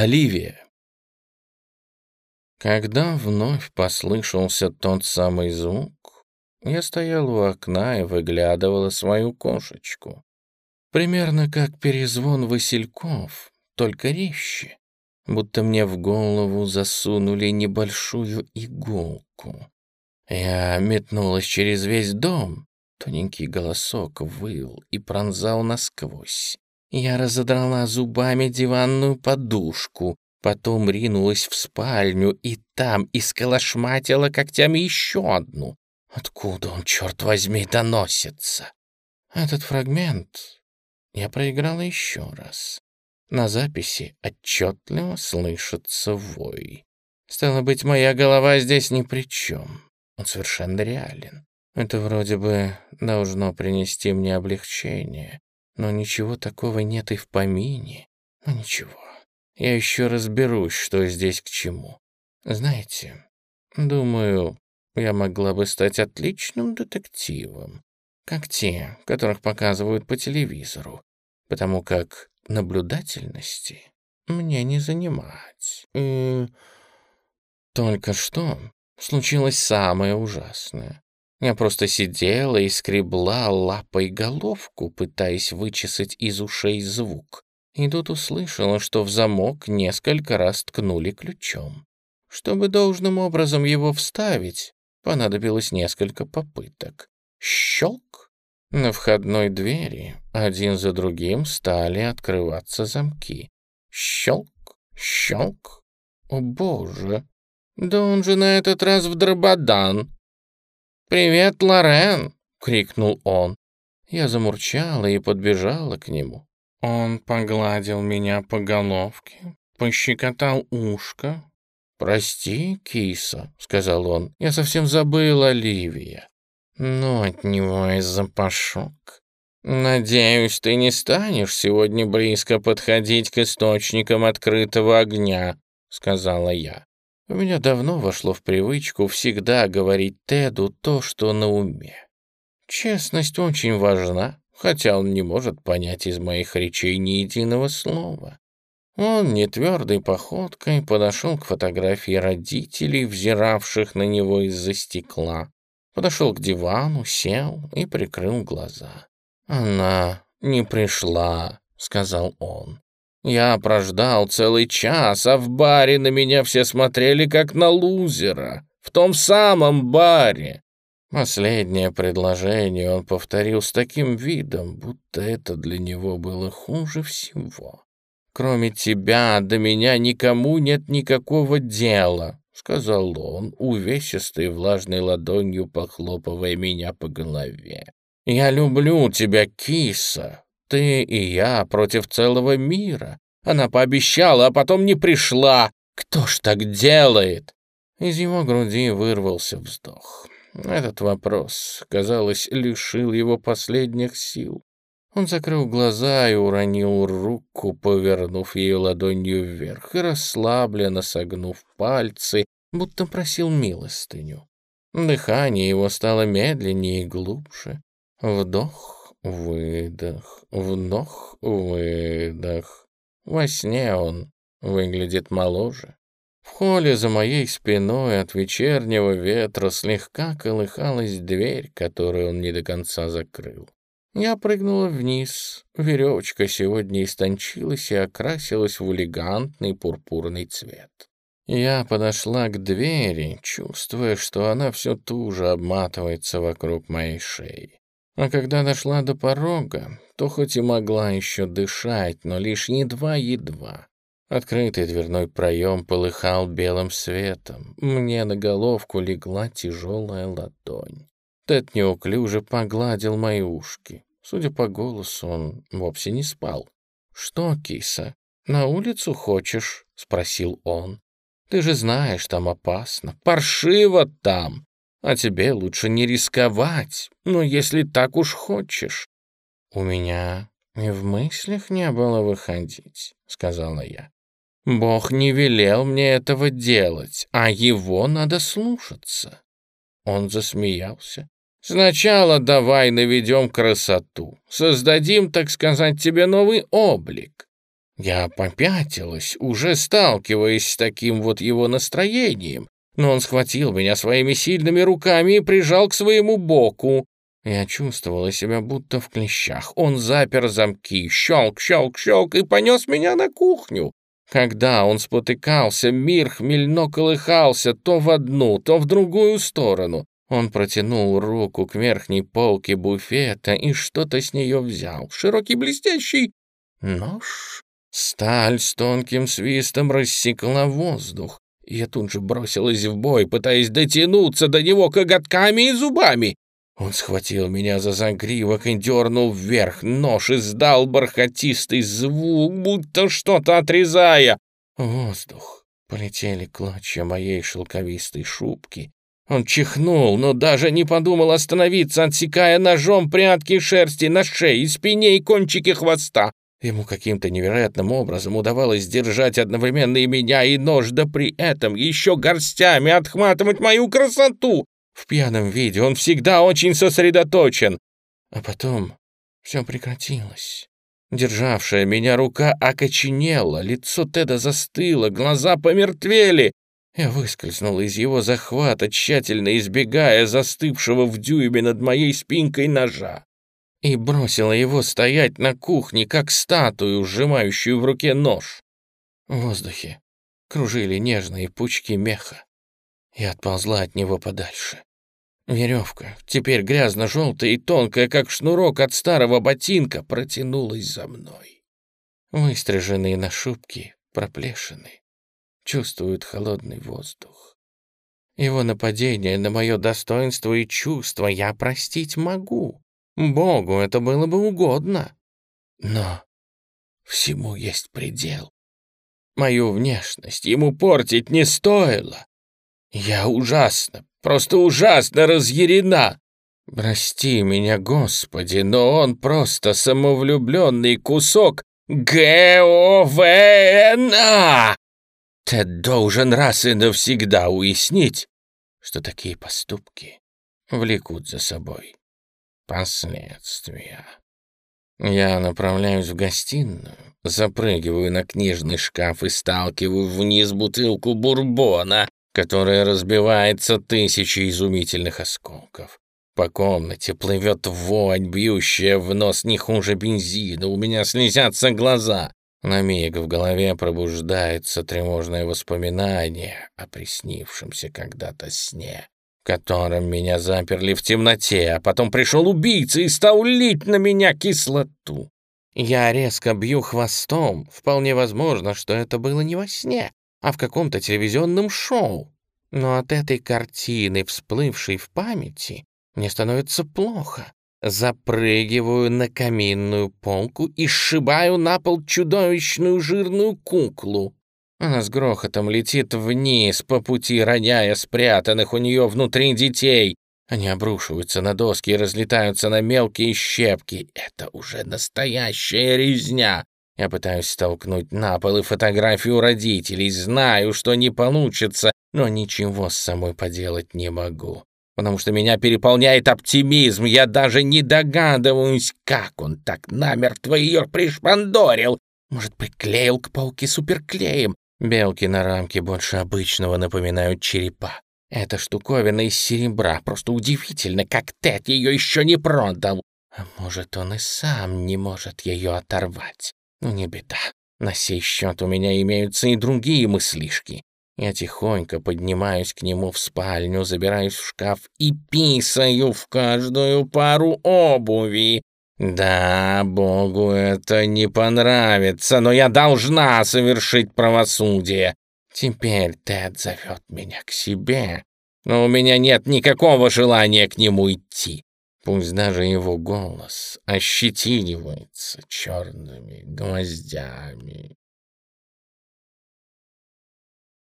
Оливия. Когда вновь послышался тот самый звук, я стоял у окна и выглядывала свою кошечку. Примерно как перезвон васильков, только резче, будто мне в голову засунули небольшую иголку. Я метнулась через весь дом, тоненький голосок выл и пронзал насквозь. Я разодрала зубами диванную подушку, потом ринулась в спальню и там исколошматила когтями еще одну. Откуда он, черт возьми, доносится? Этот фрагмент я проиграла еще раз. На записи отчетливо слышится вой. Стало быть, моя голова здесь ни при чем. Он совершенно реален. Это вроде бы должно принести мне облегчение. Но ничего такого нет и в помине. Ну ничего, я еще разберусь, что здесь к чему. Знаете, думаю, я могла бы стать отличным детективом, как те, которых показывают по телевизору, потому как наблюдательности мне не занимать. И только что случилось самое ужасное. Я просто сидела и скребла лапой головку, пытаясь вычесать из ушей звук. И тут услышала, что в замок несколько раз ткнули ключом. Чтобы должным образом его вставить, понадобилось несколько попыток. Щелк! На входной двери один за другим стали открываться замки. Щелк! Щелк! О боже! Да он же на этот раз в дрободан! «Привет, Лорен!» — крикнул он. Я замурчала и подбежала к нему. Он погладил меня по головке, пощекотал ушко. «Прости, киса», — сказал он, — «я совсем забыл Оливия». «Ну, от него и запашок. Надеюсь, ты не станешь сегодня близко подходить к источникам открытого огня», — сказала я. У меня давно вошло в привычку всегда говорить Теду то, что на уме. Честность очень важна, хотя он не может понять из моих речей ни единого слова. Он нетвердой походкой подошел к фотографии родителей, взиравших на него из-за стекла. Подошел к дивану, сел и прикрыл глаза. «Она не пришла», — сказал он. Я прождал целый час, а в баре на меня все смотрели как на лузера. В том самом баре. Последнее предложение он повторил с таким видом, будто это для него было хуже всего. «Кроме тебя до меня никому нет никакого дела», — сказал он, увесистой влажной ладонью похлопывая меня по голове. «Я люблю тебя, киса, ты и я против целого мира. Она пообещала, а потом не пришла. Кто ж так делает?» Из его груди вырвался вздох. Этот вопрос, казалось, лишил его последних сил. Он закрыл глаза и уронил руку, повернув ее ладонью вверх и расслабленно согнув пальцы, будто просил милостыню. Дыхание его стало медленнее и глубже. Вдох, выдох, вдох, выдох. Во сне он выглядит моложе. В холле за моей спиной от вечернего ветра слегка колыхалась дверь, которую он не до конца закрыл. Я прыгнула вниз. Веревочка сегодня истончилась и окрасилась в элегантный пурпурный цвет. Я подошла к двери, чувствуя, что она все туже обматывается вокруг моей шеи. А когда дошла до порога, то хоть и могла еще дышать, но лишь едва-едва. Открытый дверной проем полыхал белым светом. Мне на головку легла тяжелая ладонь. Тед неуклюже погладил мои ушки. Судя по голосу, он вовсе не спал. «Что, киса, на улицу хочешь?» — спросил он. «Ты же знаешь, там опасно. Паршиво там. А тебе лучше не рисковать, но если так уж хочешь. У меня и в мыслях не было выходить, сказала я. Бог не велел мне этого делать, а его надо слушаться. Он засмеялся. Сначала давай наведем красоту, создадим, так сказать, тебе новый облик. Я попятилась, уже сталкиваясь с таким вот его настроением, но он схватил меня своими сильными руками и прижал к своему боку. Я чувствовала себя будто в клещах. Он запер замки, щелк, щелк, щелк и понес меня на кухню. Когда он спотыкался, мир хмельно колыхался то в одну, то в другую сторону. Он протянул руку к верхней полке буфета и что-то с нее взял. Широкий блестящий нож. Сталь с тонким свистом рассекла воздух. Я тут же бросилась в бой, пытаясь дотянуться до него коготками и зубами. Он схватил меня за загривок и дернул вверх. Нож издал бархатистый звук, будто что-то отрезая. Воздух. Полетели клочья моей шелковистой шубки. Он чихнул, но даже не подумал остановиться, отсекая ножом прядки шерсти на шее, спине и кончике хвоста. Ему каким-то невероятным образом удавалось держать одновременно и меня, и нож, да при этом еще горстями отхватывать мою красоту. В пьяном виде он всегда очень сосредоточен. А потом все прекратилось. Державшая меня рука окоченела, лицо Теда застыло, глаза помертвели. Я выскользнул из его захвата, тщательно избегая застывшего в дюйме над моей спинкой ножа и бросила его стоять на кухне, как статую, сжимающую в руке нож. В воздухе кружили нежные пучки меха. Я отползла от него подальше. Веревка, теперь грязно-желтая и тонкая, как шнурок от старого ботинка, протянулась за мной. Выстриженные на шубки проплешины чувствуют холодный воздух. Его нападение на мое достоинство и чувство я простить могу. Богу это было бы угодно. Но всему есть предел. Мою внешность ему портить не стоило. Я ужасно, просто ужасно разъярена. Прости меня, Господи, но он просто самовлюбленный кусок ГОВНА! Ты должен раз и навсегда уяснить, что такие поступки влекут за собой Последствия. Я направляюсь в гостиную, запрыгиваю на книжный шкаф и сталкиваю вниз бутылку бурбона, которая разбивается тысячи изумительных осколков. По комнате плывет вонь, бьющая в нос не хуже бензина, у меня слезятся глаза. На миг в голове пробуждается тревожное воспоминание о приснившемся когда-то сне которым меня заперли в темноте, а потом пришел убийца и стал лить на меня кислоту. Я резко бью хвостом. Вполне возможно, что это было не во сне, а в каком-то телевизионном шоу. Но от этой картины, всплывшей в памяти, мне становится плохо. Запрыгиваю на каминную полку и сшибаю на пол чудовищную жирную куклу. Она с грохотом летит вниз, по пути роняя спрятанных у нее внутри детей. Они обрушиваются на доски и разлетаются на мелкие щепки. Это уже настоящая резня. Я пытаюсь столкнуть на пол и фотографию родителей. Знаю, что не получится, но ничего с собой поделать не могу. Потому что меня переполняет оптимизм. Я даже не догадываюсь, как он так намертво ее пришпандорил. Может, приклеил к полке суперклеем, Белки на рамке больше обычного напоминают черепа. Эта штуковина из серебра. Просто удивительно, как Тед ее еще не продал. А может, он и сам не может ее оторвать. Ну, не беда. На сей счет у меня имеются и другие мыслишки. Я тихонько поднимаюсь к нему в спальню, забираюсь в шкаф и писаю в каждую пару обуви. «Да, Богу это не понравится, но я должна совершить правосудие. Теперь Тед зовет меня к себе, но у меня нет никакого желания к нему идти. Пусть даже его голос ощетинивается черными гвоздями».